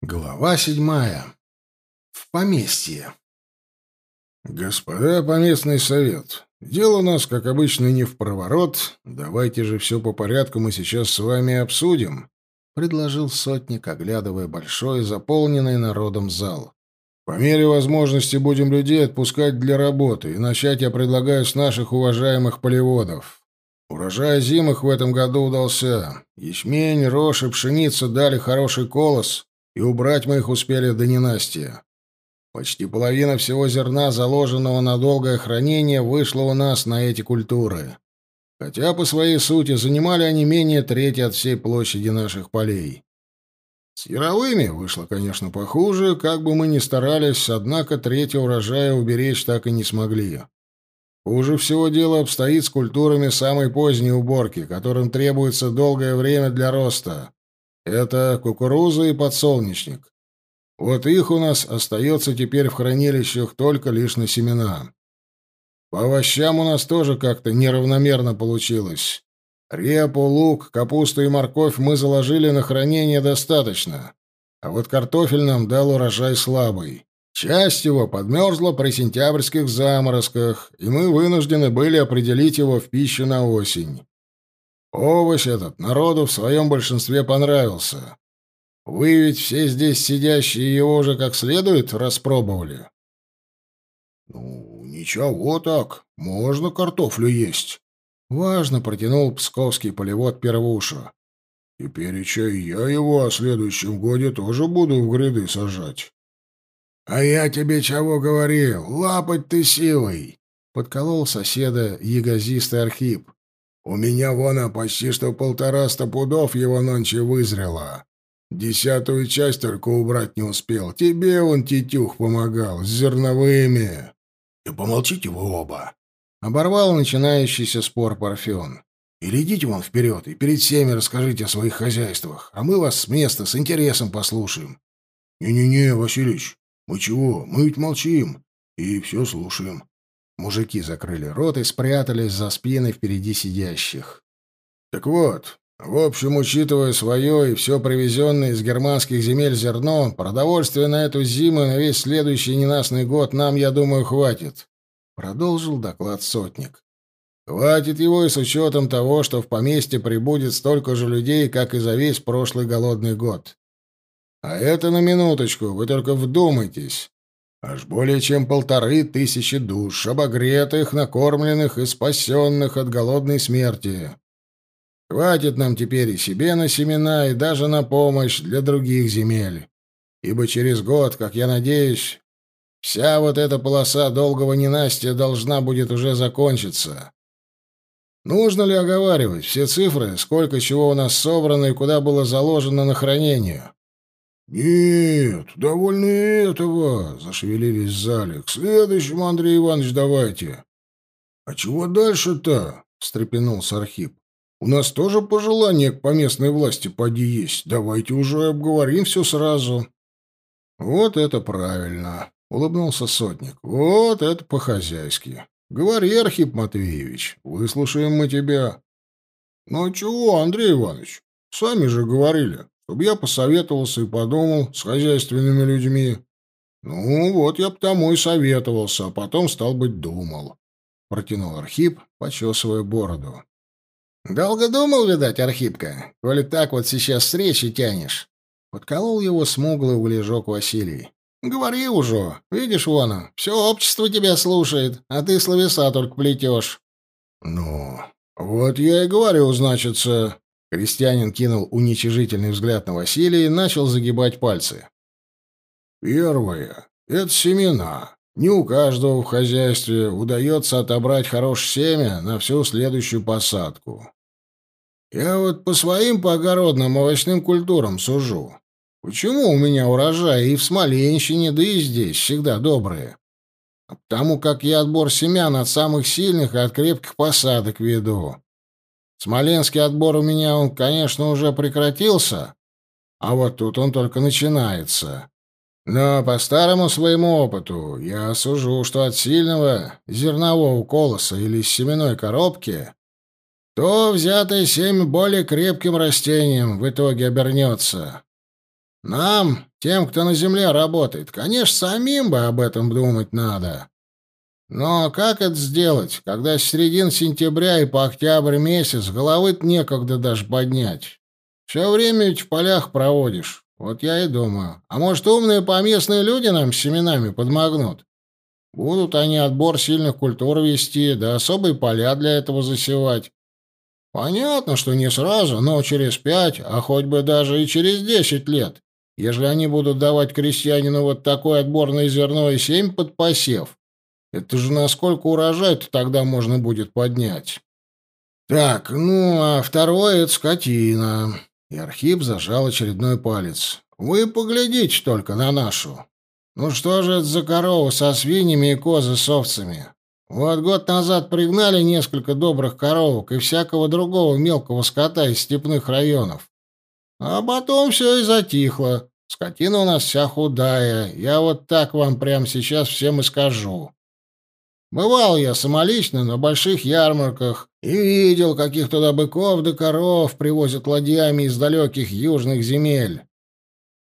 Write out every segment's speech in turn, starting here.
Глава седьмая. В поместье. «Господа поместный совет, дело у нас, как обычно, не в проворот. Давайте же все по порядку мы сейчас с вами обсудим», — предложил сотник, оглядывая большой, заполненный народом зал. «По мере возможности будем людей отпускать для работы, и начать я предлагаю с наших уважаемых полеводов. Урожай зимых в этом году удался. Ячмень, рожь и пшеница дали хороший колос» и убрать мы их успели до ненастья. Почти половина всего зерна, заложенного на долгое хранение, вышла у нас на эти культуры. Хотя по своей сути занимали они менее трети от всей площади наших полей. С яровыми вышло, конечно, похуже, как бы мы ни старались, однако третьего урожая уберечь так и не смогли. Хуже всего дело обстоит с культурами самой поздней уборки, которым требуется долгое время для роста. Это кукуруза и подсолнечник. Вот их у нас остается теперь в хранилищах только лишь на семена. По овощам у нас тоже как-то неравномерно получилось. Репу, лук, капусту и морковь мы заложили на хранение достаточно. А вот картофель нам дал урожай слабый. Часть его подмерзла при сентябрьских заморозках, и мы вынуждены были определить его в пищу на осень. Овощ этот народу в своем большинстве понравился. Вы ведь все здесь сидящие его уже как следует распробовали. Ну, ничего так, можно картофлю есть. Важно протянул псковский полевод Первуша. Теперь еще и я его о следующем годе тоже буду в гряды сажать. А я тебе чего говорил? Лапать ты силой! Подколол соседа ягозистый Архип. У меня вон почти что полтораста пудов его нонче вызрело. Десятую часть только убрать не успел. Тебе он, тетюх, помогал, с зерновыми. И помолчите вы оба. Оборвал начинающийся спор Парфен. Или идите вон вперед и перед всеми расскажите о своих хозяйствах, а мы вас с места с интересом послушаем. Не-не-не, Василич, мы чего, мы ведь молчим и все слушаем. Мужики закрыли рот и спрятались за спины впереди сидящих. Так вот, в общем, учитывая свое и все привезенное из германских земель зерно, продовольствия на эту зиму и на весь следующий ненастный год нам, я думаю, хватит. Продолжил доклад сотник. Хватит его и с учетом того, что в поместье прибудет столько же людей, как и за весь прошлый голодный год. А это на минуточку, вы только вдумайтесь. Аж более чем полторы тысячи душ, обогретых, накормленных и спасенных от голодной смерти. Хватит нам теперь и себе на семена, и даже на помощь для других земель. Ибо через год, как я надеюсь, вся вот эта полоса долгого ненастья должна будет уже закончиться. Нужно ли оговаривать все цифры, сколько чего у нас собрано и куда было заложено на хранение? «Нет, довольно этого!» — зашевелились в зале. «К следующему, Андрей Иванович, давайте!» «А чего дальше-то?» — встрепенулся Архип. «У нас тоже пожелание к поместной власти поди есть. Давайте уже обговорим все сразу». «Вот это правильно!» — улыбнулся сотник. «Вот это по-хозяйски. Говори, Архип Матвеевич, выслушаем мы тебя». «Ну а чего, Андрей Иванович? Сами же говорили чтобы я посоветовался и подумал с хозяйственными людьми. Ну, вот я потому и советовался, а потом, стал быть, думал. Протянул Архип, почесывая бороду. «Долго думал, видать, Архипка, коли так вот сейчас с речи тянешь?» Подколол его смуглый углежок Василий. «Говори уже. Видишь, вон, все общество тебя слушает, а ты словеса только плетешь». «Ну, вот я и говорю, значится, Крестьянин кинул уничижительный взгляд на Василия и начал загибать пальцы. «Первое — это семена. Не у каждого в хозяйстве удается отобрать хорошее семя на всю следующую посадку. Я вот по своим по огородным овощным культурам сужу. Почему у меня урожаи и в Смоленщине, да и здесь всегда добрые? А потому как я отбор семян от самых сильных и от крепких посадок веду. Смоленский отбор у меня, он, конечно, уже прекратился, а вот тут он только начинается. Но по старому своему опыту я сужу, что от сильного зернового колоса или семенной коробки то взятое семя более крепким растением в итоге обернется. Нам, тем, кто на земле работает, конечно, самим бы об этом думать надо. Но как это сделать, когда с середины сентября и по октябрь месяц головы некогда даже поднять? Все время ведь в полях проводишь. Вот я и думаю. А может, умные поместные люди нам с семенами подмогнут? Будут они отбор сильных культур вести, да особые поля для этого засевать. Понятно, что не сразу, но через пять, а хоть бы даже и через десять лет, ежели они будут давать крестьянину вот такое отборное зерно и семь под посев. Это же насколько урожай-то тогда можно будет поднять. Так, ну, а второе — это скотина. И Архип зажал очередной палец. Вы поглядите только на нашу. Ну что же это за корова со свиньями и козы с овцами? Вот год назад пригнали несколько добрых коровок и всякого другого мелкого скота из степных районов. А потом все и затихло. Скотина у нас вся худая. Я вот так вам прямо сейчас всем и скажу. Бывал я самолично на больших ярмарках и видел, каких туда быков да коров привозят ладьями из далеких южных земель.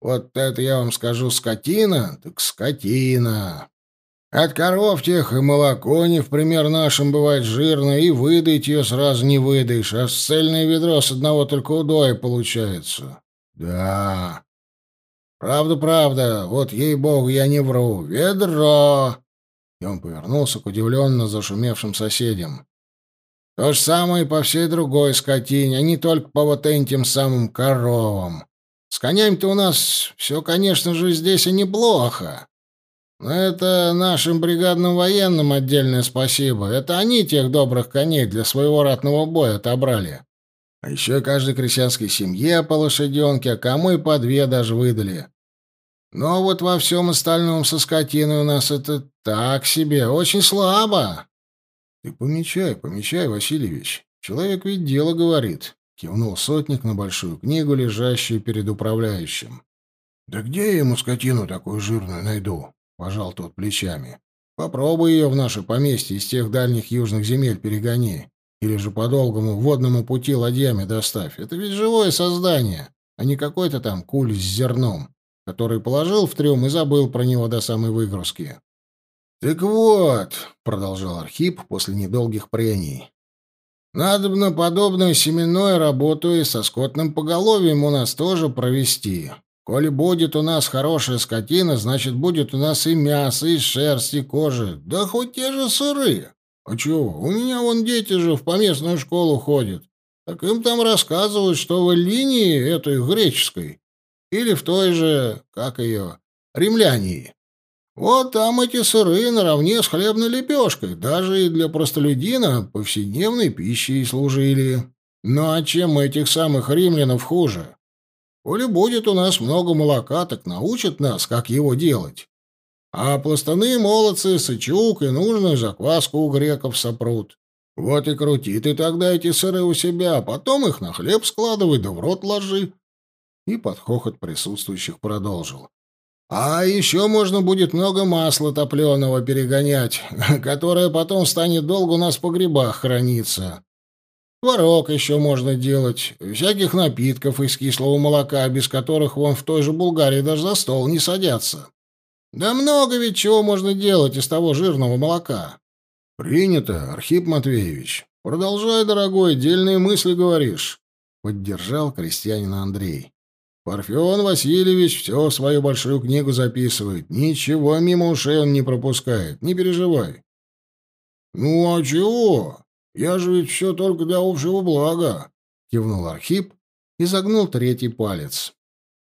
Вот это я вам скажу скотина, так скотина. От коров тех и молоко не в пример нашим бывает жирное, и выдать ее сразу не выдаешь, а цельное ведро с одного только удоя получается. Да. Правда, правда, вот ей-богу, я не вру. Ведро. И он повернулся к удивленно зашумевшим соседям. То же самое и по всей другой скотине, а не только по вот этим самым коровам. С конями-то у нас все, конечно же, здесь и неплохо. Но это нашим бригадным военным отдельное спасибо. Это они тех добрых коней для своего ратного боя отобрали. А еще каждой крестьянской семье по лошаденке, а кому и по две даже выдали. Но вот во всем остальном со скотиной у нас это так себе, очень слабо. Ты помечай, помечай, Васильевич. Человек ведь дело говорит. Кивнул сотник на большую книгу, лежащую перед управляющим. «Да где я ему скотину такую жирную найду?» — пожал тот плечами. «Попробуй ее в наше поместье из тех дальних южных земель перегони. Или же по долгому водному пути ладьями доставь. Это ведь живое создание, а не какой-то там куль с зерном, который положил в трюм и забыл про него до самой выгрузки». «Так вот», — продолжал Архип после недолгих прений, Надобно подобную семенную работу и со скотным поголовьем у нас тоже провести. Коли будет у нас хорошая скотина, значит, будет у нас и мясо, и шерсть, и кожа, да хоть те же сыры. А чего? У меня вон дети же в поместную школу ходят. Так им там рассказывают, что в линии этой греческой или в той же, как ее, римлянии, вот там эти сыры наравне с хлебной лепешкой, даже и для простолюдина повседневной пищей служили. Ну а чем этих самых римлянов хуже? Коли будет у нас много молока, так научат нас, как его делать. А пластаны молодцы, сычук и нужную закваску у греков сопрут. Вот и крути ты тогда эти сыры у себя, а потом их на хлеб складывай да в рот ложи. И под хохот присутствующих продолжил. А еще можно будет много масла топленого перегонять, которое потом станет долго у нас в погребах храниться. Творог еще можно делать, всяких напитков из кислого молока, без которых вон в той же Булгарии даже за стол не садятся. Да много ведь чего можно делать из того жирного молока. Принято, Архип Матвеевич. Продолжай, дорогой, дельные мысли говоришь. Поддержал крестьянина Андрей. Парфен Васильевич все свою большую книгу записывает. Ничего мимо ушей он не пропускает. Не переживай. Ну а чего? Я же ведь все только для общего блага, кивнул Архип и загнул третий палец.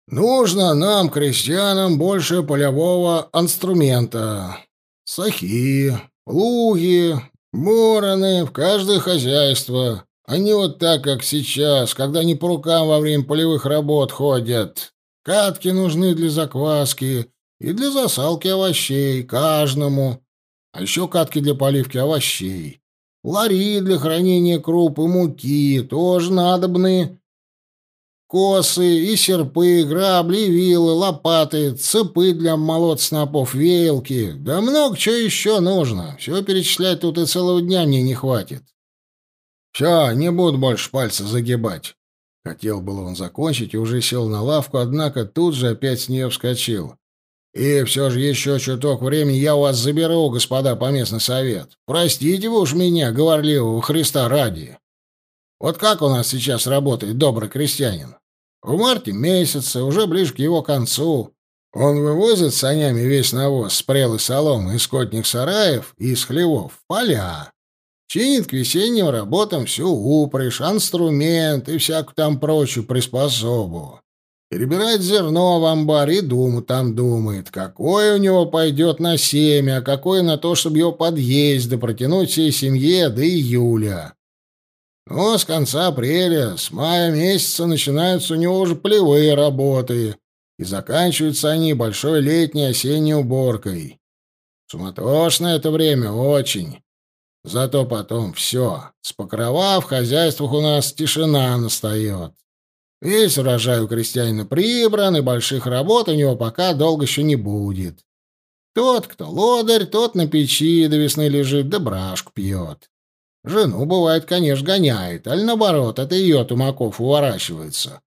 Нужно нам, крестьянам, больше полевого инструмента. Сахи, плуги, бороны в каждое хозяйство. А не вот так, как сейчас, когда не по рукам во время полевых работ ходят. Катки нужны для закваски и для засалки овощей, каждому. А еще катки для поливки овощей. Лари для хранения круп и муки тоже надобны. Косы и серпы, грабли, вилы, лопаты, цепы для молот снопов, веялки. Да много чего еще нужно. Все перечислять тут и целого дня мне не хватит. Все, не буду больше пальца загибать. Хотел было он закончить и уже сел на лавку, однако тут же опять с нее вскочил. «И все же еще чуток времени я у вас заберу, господа поместный совет. Простите вы уж меня, говорливого Христа ради. Вот как у нас сейчас работает добрый крестьянин? В марте месяце, уже ближе к его концу, он вывозит санями весь навоз с прелой соломы из скотных сараев и из хлевов поля. Чинит к весенним работам всю упряжь, инструмент и всякую там прочую приспособу. Перебирает зерно в амбар и думу там думает, какое у него пойдет на семя, а какое на то, чтобы его подъезд да протянуть всей семье до июля. Но с конца апреля, с мая месяца начинаются у него уже полевые работы, и заканчиваются они большой летней осенней уборкой. Суматошно это время очень. Зато потом все. С покрова в хозяйствах у нас тишина настает. Весь урожай у крестьянина прибран, и больших работ у него пока долго еще не будет. Тот, кто лодырь, тот на печи до весны лежит, да брашку пьет. Жену, бывает, конечно, гоняет, аль наоборот, это ее тумаков уворачивается.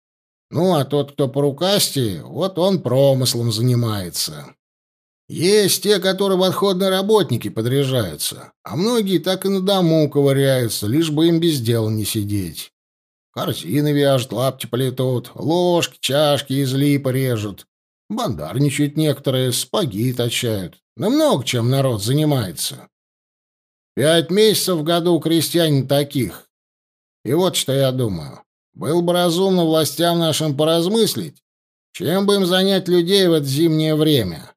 Ну, а тот, кто по рукасти, вот он промыслом занимается. Есть те, которые в отходные работники подряжаются, а многие так и на дому ковыряются, лишь бы им без дела не сидеть. Корзины вяжут, лапти плетут, ложки, чашки из липа режут. Бандарничают некоторые, спаги точают. Да много чем народ занимается. Пять месяцев в году у крестьян таких. И вот что я думаю. Был бы разумно властям нашим поразмыслить, чем бы им занять людей в это зимнее время.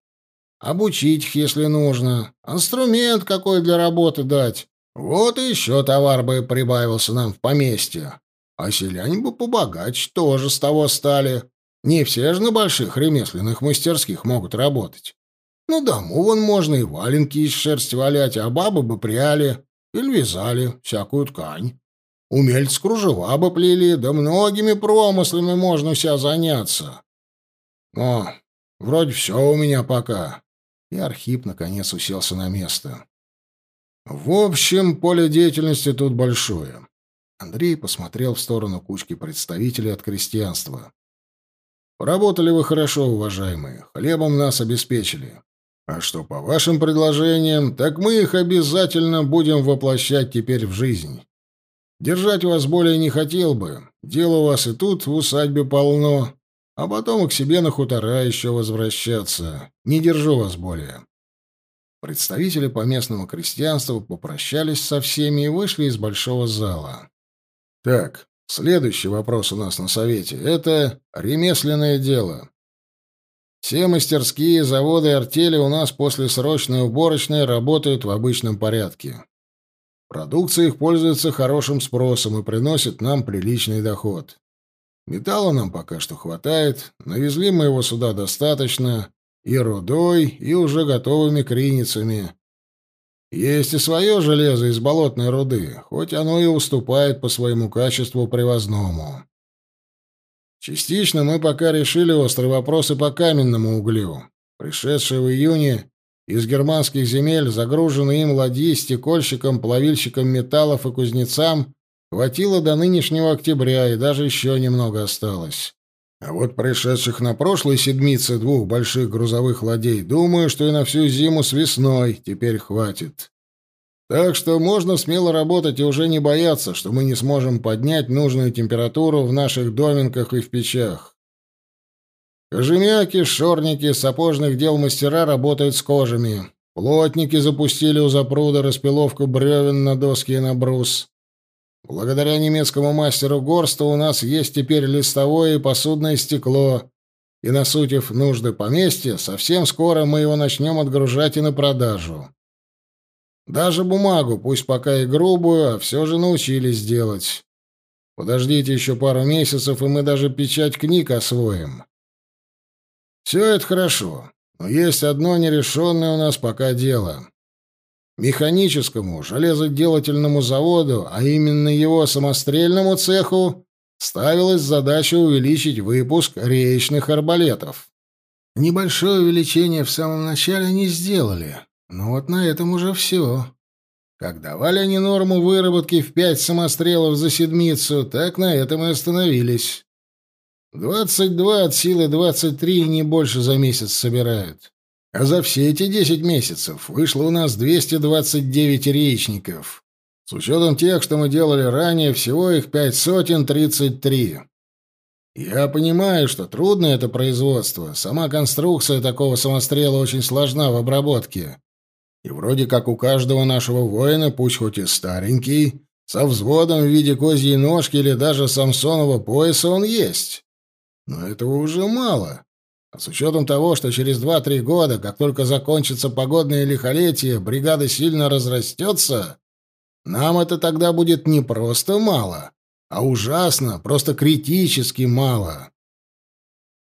Обучить их, если нужно. Инструмент какой для работы дать. Вот и еще товар бы прибавился нам в поместье. А селяне бы побогаче тоже с того стали. Не все же на больших ремесленных мастерских могут работать. На дому вон можно и валенки из шерсти валять, а бабы бы пряли или вязали всякую ткань. Умельцы кружева бы плели, да многими промыслами можно вся заняться. О, вроде все у меня пока. И Архип наконец уселся на место. В общем, поле деятельности тут большое. Андрей посмотрел в сторону кучки представителей от крестьянства. Поработали вы хорошо, уважаемые. Хлебом нас обеспечили. А что по вашим предложениям, так мы их обязательно будем воплощать теперь в жизнь. Держать вас более не хотел бы. Дело у вас и тут в усадьбе полно. А потом к себе на хутора еще возвращаться. Не держу вас более». Представители поместного крестьянства попрощались со всеми и вышли из большого зала. «Так, следующий вопрос у нас на совете. Это ремесленное дело. Все мастерские, заводы и артели у нас после срочной уборочной работают в обычном порядке. Продукция их пользуется хорошим спросом и приносит нам приличный доход. Металла нам пока что хватает, навезли мы его сюда достаточно, и рудой, и уже готовыми криницами. Есть и свое железо из болотной руды, хоть оно и уступает по своему качеству привозному. Частично мы пока решили острые вопросы по каменному углю. Пришедшие в июне из германских земель, загруженные им ладьи стекольщикам, плавильщикам металлов и кузнецам, хватило до нынешнего октября, и даже еще немного осталось. А вот пришедших на прошлой седмице двух больших грузовых ладей, думаю, что и на всю зиму с весной теперь хватит. Так что можно смело работать и уже не бояться, что мы не сможем поднять нужную температуру в наших доминках и в печах. Кожемяки, шорники, сапожных дел мастера работают с кожами. Плотники запустили у запруда распиловку бревен на доски и на брус. Благодаря немецкому мастеру Горсту у нас есть теперь листовое и посудное стекло, и, насутив нужды поместья, совсем скоро мы его начнем отгружать и на продажу. Даже бумагу, пусть пока и грубую, а все же научились делать. Подождите еще пару месяцев, и мы даже печать книг освоим. Все это хорошо, но есть одно нерешенное у нас пока дело. Механическому железоделательному заводу, а именно его самострельному цеху, ставилась задача увеличить выпуск речных арбалетов. Небольшое увеличение в самом начале не сделали, но вот на этом уже все. Как давали они норму выработки в пять самострелов за седмицу, так на этом и остановились. Двадцать два от силы двадцать три не больше за месяц собирают. А за все эти десять месяцев вышло у нас двести двадцать девять речников. С учетом тех, что мы делали ранее, всего их пять сотен тридцать три. Я понимаю, что трудно это производство. Сама конструкция такого самострела очень сложна в обработке. И вроде как у каждого нашего воина, пусть хоть и старенький, со взводом в виде козьей ножки или даже самсонова пояса он есть. Но этого уже мало. А с учетом того, что через два-три года, как только закончится погодное лихолетие, бригада сильно разрастется, нам это тогда будет не просто мало, а ужасно, просто критически мало.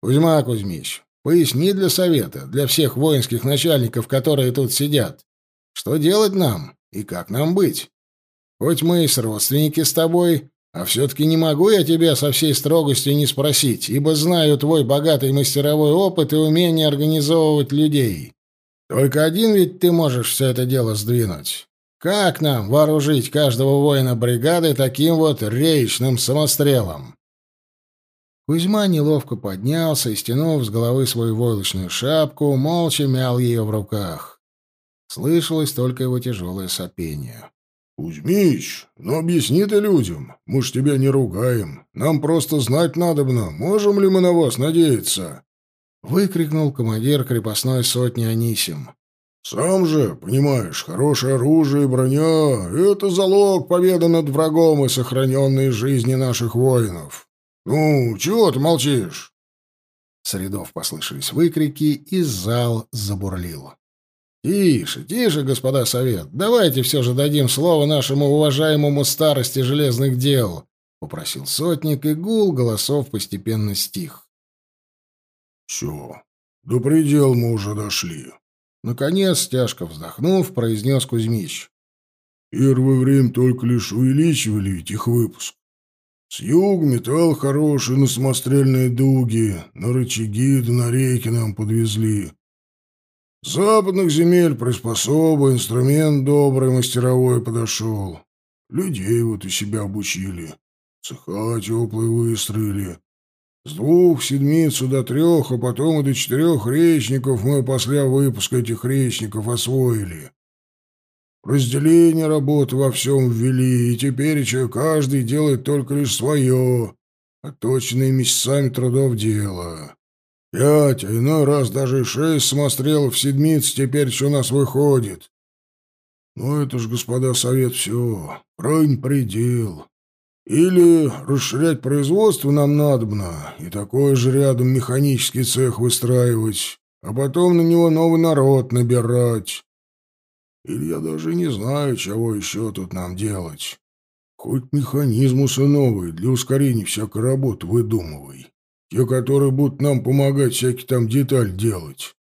Кузьма Кузьмич, поясни для совета, для всех воинских начальников, которые тут сидят, что делать нам и как нам быть? Хоть мы и с родственники с тобой, а все-таки не могу я тебя со всей строгостью не спросить, ибо знаю твой богатый мастеровой опыт и умение организовывать людей. Только один ведь ты можешь все это дело сдвинуть. Как нам вооружить каждого воина бригады таким вот речным самострелом? Кузьма неловко поднялся и, стянув с головы свою войлочную шапку, молча мял ее в руках. Слышалось только его тяжелое сопение. «Кузьмич, ну объясни ты людям. Мы ж тебя не ругаем. Нам просто знать надобно, можем ли мы на вас надеяться?» Выкрикнул командир крепостной сотни Анисим. «Сам же, понимаешь, хорошее оружие и броня — это залог победы над врагом и сохраненной жизни наших воинов. Ну, чего ты молчишь?» С рядов послышались выкрики, и зал забурлил. «Тише, тише, господа совет. Давайте все же дадим слово нашему уважаемому старости железных дел», — попросил сотник, и гул голосов постепенно стих. «Все, до предела мы уже дошли», — наконец, тяжко вздохнув, произнес Кузьмич. «Первое время только лишь увеличивали ведь их выпуск. С юга металл хороший на самострельные дуги, на рычаги да на рейки нам подвезли». Западных земель приспособа, инструмент добрый, мастеровой подошел. Людей вот у себя обучили. Цеха теплые выстроили. С двух седмицу до трех, а потом и до четырех речников мы после выпуска этих речников освоили. Разделение работы во всем ввели, и теперь еще каждый делает только лишь свое, оточенное месяцами трудов дело. Пять, иной раз даже шесть самострелов в седмиц теперь что у нас выходит. Ну, это ж, господа совет, все. Крайний предел. Или расширять производство нам надобно, и такой же рядом механический цех выстраивать, а потом на него новый народ набирать. Или я даже не знаю, чего еще тут нам делать. Хоть механизмусы новые для ускорения всякой работы выдумывай. Те, которые будут нам помогать всякие там деталь делать.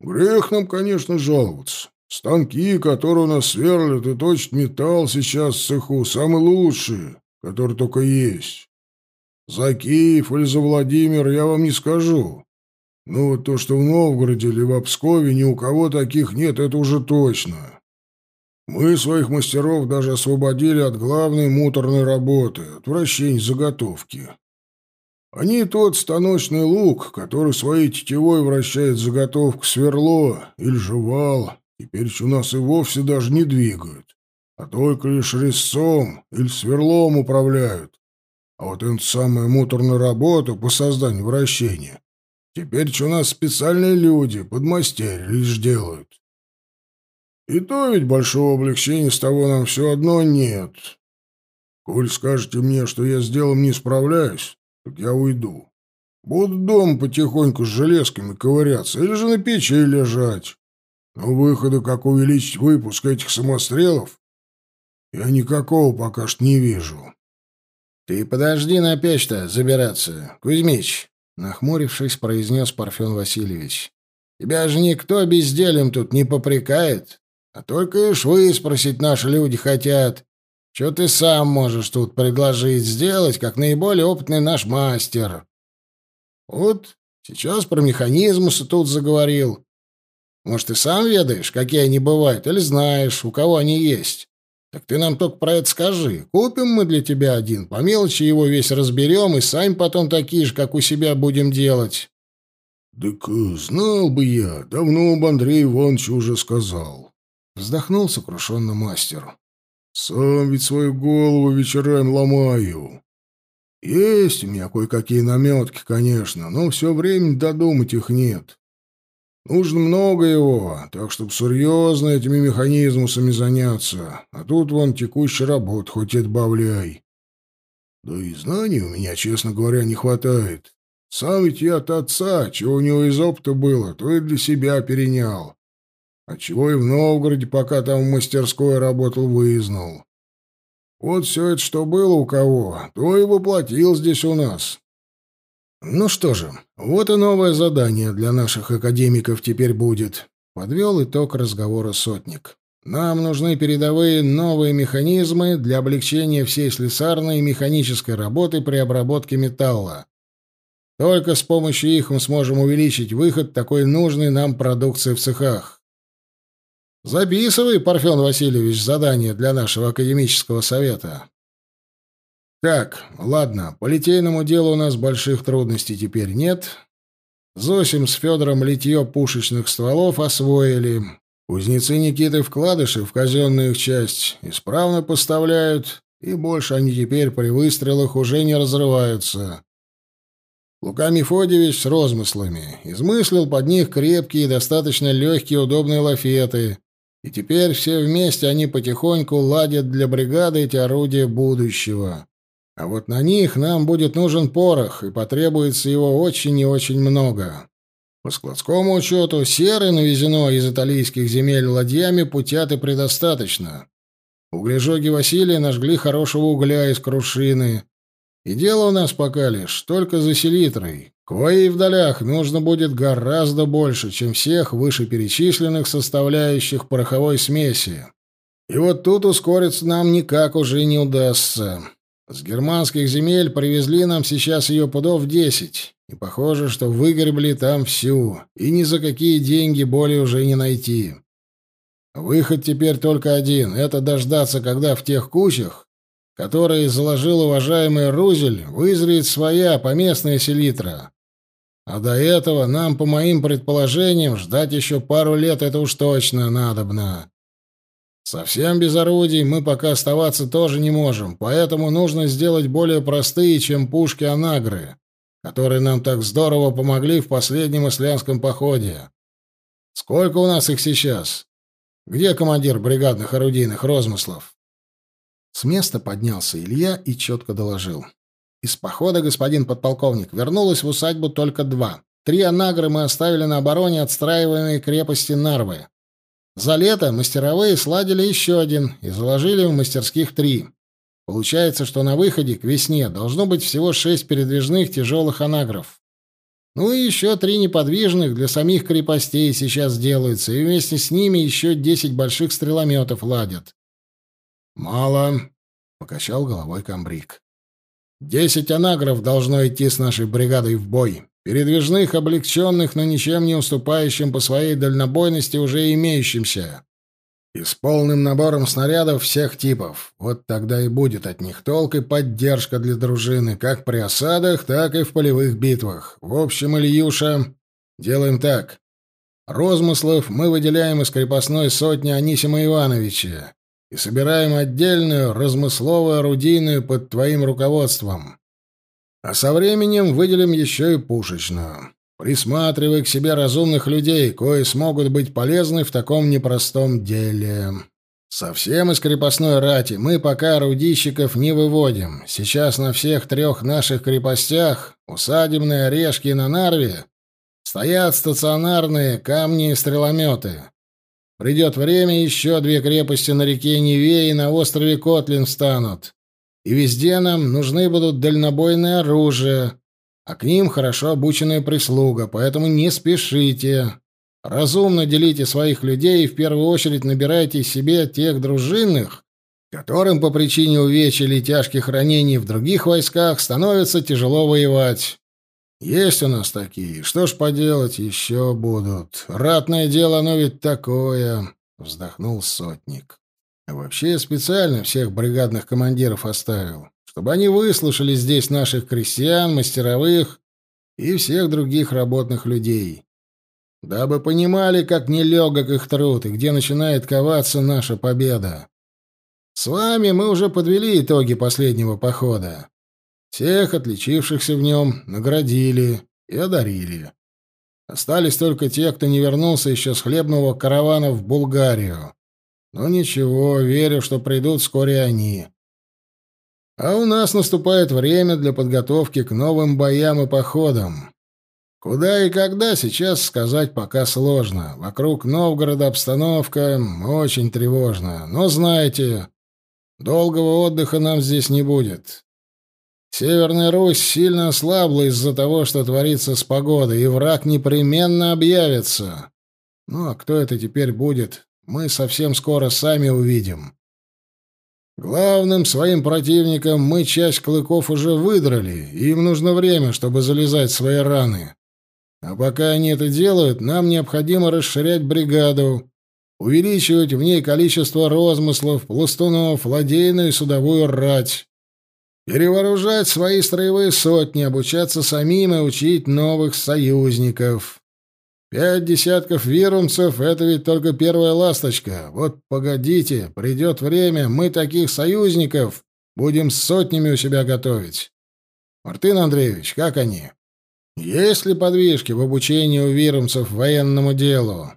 Грех нам, конечно, жаловаться. Станки, которые у нас сверлят и точат металл сейчас в цеху, самые лучшие, которые только есть. За Киев или за Владимир я вам не скажу. Но вот то, что в Новгороде или в Пскове ни у кого таких нет, это уже точно. Мы своих мастеров даже освободили от главной муторной работы, от вращения заготовки. Они тот станочный лук, который своей тетевой вращает заготовку сверло или жевал, теперь у нас и вовсе даже не двигают, а только лишь резцом или сверлом управляют. А вот эту самую муторную работу по созданию вращения теперь у нас специальные люди, подмастерья, лишь делают. И то ведь большого облегчения с того нам все одно нет. Коль скажете мне, что я с делом не справляюсь, так я уйду. Буду дома потихоньку с железками ковыряться или же на печи лежать. Но выхода, как увеличить выпуск этих самострелов, я никакого пока что не вижу. — Ты подожди на печь-то забираться, Кузьмич, — нахмурившись, произнес Парфен Васильевич. — Тебя же никто безделием тут не попрекает, а только и швы спросить наши люди хотят. Что ты сам можешь тут предложить сделать, как наиболее опытный наш мастер? Вот сейчас про механизмусы тут заговорил. Может, ты сам ведаешь, какие они бывают, или знаешь, у кого они есть? Так ты нам только про это скажи. Купим мы для тебя один, по мелочи его весь разберем и сами потом такие же, как у себя, будем делать. Так э, знал бы я, давно об Андрее Ивановиче уже сказал. Вздохнул сокрушенно мастер. Сам ведь свою голову вечерами ломаю. Есть у меня кое-какие наметки, конечно, но все время додумать их нет. Нужно много его, так чтобы серьезно этими механизмусами заняться. А тут вон текущая работа, хоть и отбавляй. Да и знаний у меня, честно говоря, не хватает. Сам ведь я от отца, чего у него из опыта было, то и для себя перенял. Отчего и в Новгороде, пока там в мастерской работал, выезднул. Вот все это, что было у кого, то и воплотил здесь у нас. Ну что же, вот и новое задание для наших академиков теперь будет. Подвел итог разговора сотник. Нам нужны передовые новые механизмы для облегчения всей слесарной и механической работы при обработке металла. Только с помощью их мы сможем увеличить выход такой нужной нам продукции в цехах. Записывай, Парфен Васильевич, задание для нашего академического совета. Так, ладно, по литейному делу у нас больших трудностей теперь нет. Зосим с Федором литье пушечных стволов освоили. Кузнецы Никиты вкладыши в казенную их часть исправно поставляют, и больше они теперь при выстрелах уже не разрываются. Лука Мефодьевич с розмыслами измыслил под них крепкие и достаточно легкие удобные лафеты, и теперь все вместе они потихоньку ладят для бригады эти орудия будущего. А вот на них нам будет нужен порох, и потребуется его очень и очень много. По складскому учету, серы навезено из итальянских земель ладьями путят и предостаточно. Углежоги Василия нажгли хорошего угля из крушины. И дело у нас пока лишь только за селитрой, коей в долях нужно будет гораздо больше, чем всех вышеперечисленных составляющих пороховой смеси. И вот тут ускориться нам никак уже не удастся. С германских земель привезли нам сейчас ее пудов десять, и похоже, что выгребли там всю, и ни за какие деньги более уже не найти. Выход теперь только один — это дождаться, когда в тех кучах, которые заложил уважаемый Рузель, вызреет своя поместная селитра. А до этого нам, по моим предположениям, ждать еще пару лет это уж точно надобно. Совсем без орудий мы пока оставаться тоже не можем, поэтому нужно сделать более простые, чем пушки анагры, которые нам так здорово помогли в последнем ислямском походе. Сколько у нас их сейчас? Где командир бригадных орудийных розмыслов? С места поднялся Илья и четко доложил. Из похода, господин подполковник, вернулось в усадьбу только два. Три анагры мы оставили на обороне отстраиваемой крепости Нарвы. За лето мастеровые сладили еще один и заложили в мастерских три. Получается, что на выходе к весне должно быть всего шесть передвижных тяжелых анагров. Ну и еще три неподвижных для самих крепостей сейчас делаются, и вместе с ними еще десять больших стрелометов ладят. «Мало», — покачал головой комбриг. «Десять анагров должно идти с нашей бригадой в бой. Передвижных, облегченных, но ничем не уступающим по своей дальнобойности уже имеющимся. И с полным набором снарядов всех типов. Вот тогда и будет от них толк и поддержка для дружины, как при осадах, так и в полевых битвах. В общем, Ильюша, делаем так. Розмыслов мы выделяем из крепостной сотни Анисима Ивановича и собираем отдельную размысловую орудийную под твоим руководством. А со временем выделим еще и пушечную. Присматривай к себе разумных людей, кои смогут быть полезны в таком непростом деле. Совсем из крепостной рати мы пока орудийщиков не выводим. Сейчас на всех трех наших крепостях, усадебные орешки на Нарве, стоят стационарные камни и стрелометы. Придет время, еще две крепости на реке Неве и на острове Котлин встанут. И везде нам нужны будут дальнобойное оружие, а к ним хорошо обученная прислуга, поэтому не спешите. Разумно делите своих людей и в первую очередь набирайте себе тех дружинных, которым по причине увечий или тяжких ранений в других войсках становится тяжело воевать. Есть у нас такие. Что ж поделать, еще будут. Ратное дело, оно ведь такое, — вздохнул сотник. А вообще специально всех бригадных командиров оставил, чтобы они выслушали здесь наших крестьян, мастеровых и всех других работных людей. Дабы понимали, как нелегок их труд и где начинает коваться наша победа. С вами мы уже подвели итоги последнего похода. Всех отличившихся в нем наградили и одарили. Остались только те, кто не вернулся еще с хлебного каравана в Булгарию. Но ничего, верю, что придут вскоре они. А у нас наступает время для подготовки к новым боям и походам. Куда и когда, сейчас сказать пока сложно. Вокруг Новгорода обстановка очень тревожна. Но знаете, долгого отдыха нам здесь не будет. Северная Русь сильно ослабла из-за того, что творится с погодой, и враг непременно объявится. Ну а кто это теперь будет, мы совсем скоро сами увидим. Главным своим противникам мы часть клыков уже выдрали, и им нужно время, чтобы залезать в свои раны. А пока они это делают, нам необходимо расширять бригаду, увеличивать в ней количество розмыслов, пластунов, ладейную и судовую рать. Перевооружать свои строевые сотни, обучаться самим и учить новых союзников. Пять десятков вирумцев — это ведь только первая ласточка. Вот погодите, придет время, мы таких союзников будем сотнями у себя готовить. Мартын Андреевич, как они? Есть ли подвижки в обучении у вирумцев военному делу?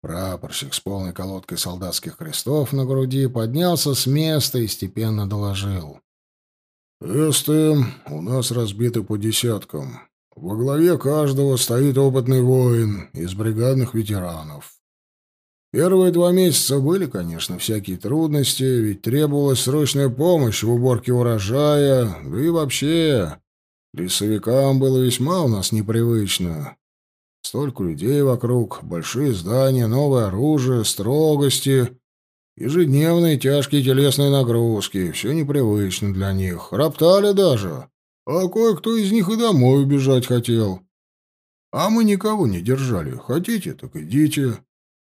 Прапорщик с полной колодкой солдатских крестов на груди поднялся с места и степенно доложил. Эсты у нас разбиты по десяткам. Во главе каждого стоит опытный воин из бригадных ветеранов. Первые два месяца были, конечно, всякие трудности, ведь требовалась срочная помощь в уборке урожая, да и вообще лесовикам было весьма у нас непривычно. Столько людей вокруг, большие здания, новое оружие, строгости Ежедневные тяжкие телесные нагрузки, все непривычно для них. Роптали даже. А кое-кто из них и домой убежать хотел. А мы никого не держали. Хотите, так идите.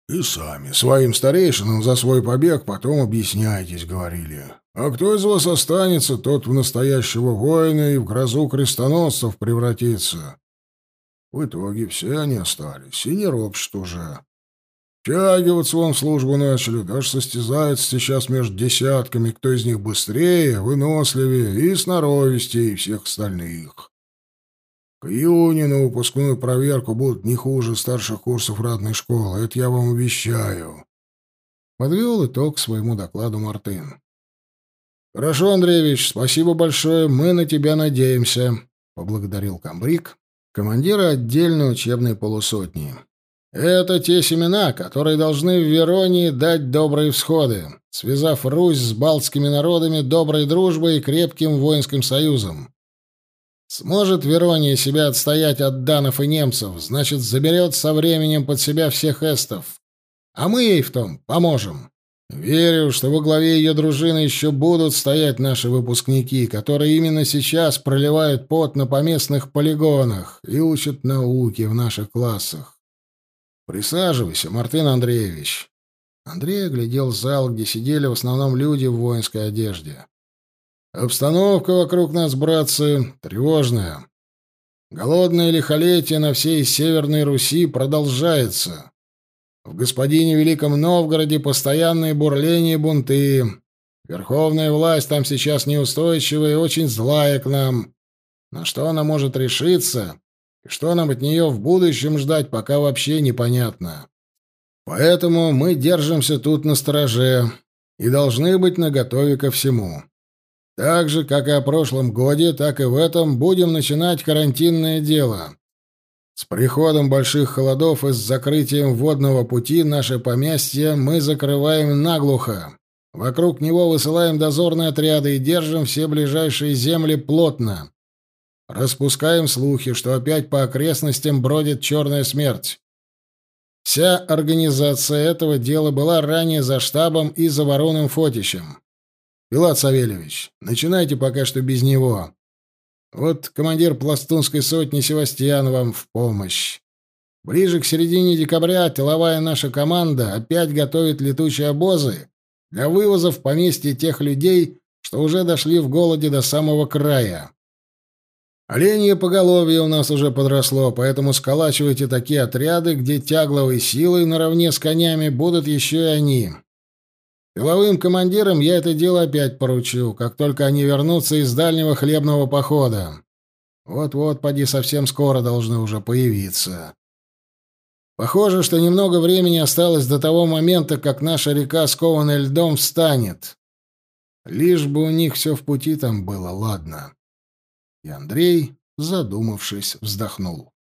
И сами своим старейшинам за свой побег потом объясняйтесь, говорили. А кто из вас останется, тот в настоящего воина и в грозу крестоносцев превратится. В итоге все они остались, и не ропщут уже. Втягиваться вон в службу начали, даже состязаются сейчас между десятками, кто из них быстрее, выносливее и сноровистее всех остальных. К июне на выпускную проверку будут не хуже старших курсов ратной школы, это я вам обещаю. Подвел итог своему докладу Мартын. «Хорошо, Андреевич, спасибо большое, мы на тебя надеемся», — поблагодарил комбриг, командира отдельной учебной полусотни. Это те семена, которые должны в Веронии дать добрые всходы, связав Русь с балтскими народами доброй дружбой и крепким воинским союзом. Сможет Верония себя отстоять от данов и немцев, значит, заберет со временем под себя всех эстов. А мы ей в том поможем. Верю, что во главе ее дружины еще будут стоять наши выпускники, которые именно сейчас проливают пот на поместных полигонах и учат науки в наших классах. «Присаживайся, Мартын Андреевич». Андрей оглядел зал, где сидели в основном люди в воинской одежде. «Обстановка вокруг нас, братцы, тревожная. Голодное лихолетие на всей Северной Руси продолжается. В господине Великом Новгороде постоянные бурления и бунты. Верховная власть там сейчас неустойчивая и очень злая к нам. На что она может решиться, что нам от нее в будущем ждать, пока вообще непонятно. Поэтому мы держимся тут на стороже и должны быть наготове ко всему. Так же, как и о прошлом годе, так и в этом будем начинать карантинное дело. С приходом больших холодов и с закрытием водного пути наше поместье мы закрываем наглухо. Вокруг него высылаем дозорные отряды и держим все ближайшие земли плотно. Распускаем слухи, что опять по окрестностям бродит черная смерть. Вся организация этого дела была ранее за штабом и за Вороным Фотищем. Пилат Савельевич, начинайте пока что без него. Вот командир пластунской сотни Севастьян вам в помощь. Ближе к середине декабря тыловая наша команда опять готовит летучие обозы для вывоза в поместье тех людей, что уже дошли в голоде до самого края. Оленье поголовье у нас уже подросло, поэтому сколачивайте такие отряды, где тягловой силой наравне с конями будут еще и они. Тыловым командирам я это дело опять поручу, как только они вернутся из дальнего хлебного похода. Вот-вот, поди, совсем скоро должны уже появиться. Похоже, что немного времени осталось до того момента, как наша река, скованная льдом, встанет. Лишь бы у них все в пути там было, ладно. И Андрей, задумавшись, вздохнул.